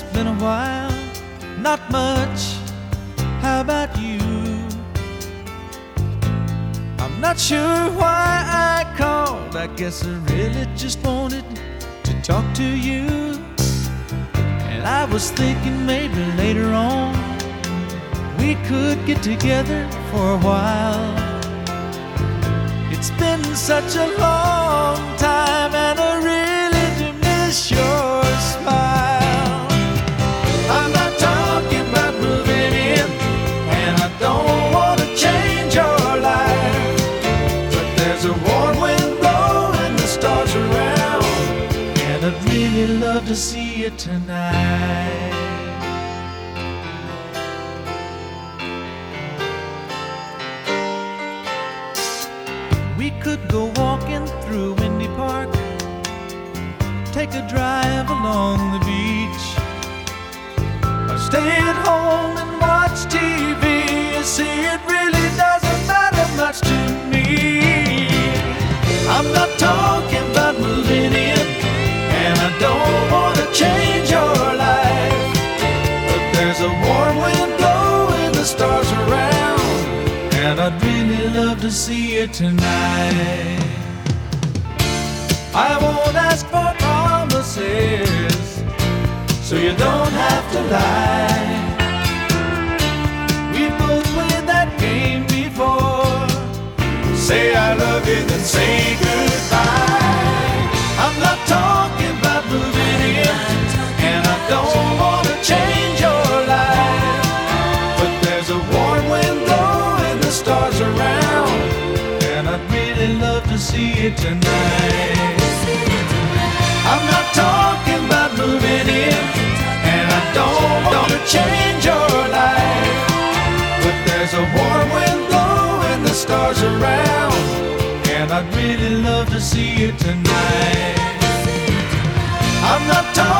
in a while, not much. How about you? I'm not sure why I called. I guess I really just wanted to talk to you. And I was thinking maybe later on we could get together for a while. It's been such a long time, and I love to see you tonight. We could go walking through Windy Park, take a drive along the beach, or stay at home and watch TV. You see, it really doesn't matter much to me. I'm not talking to see you tonight. I won't ask for promises, so you don't have to lie. We both played that game before. Say I love you, then say to see you tonight. I'm not talking about moving in, and I don't want to change your life. But there's a warm wind blowing the stars around, and I'd really love to see you tonight. I'm not talking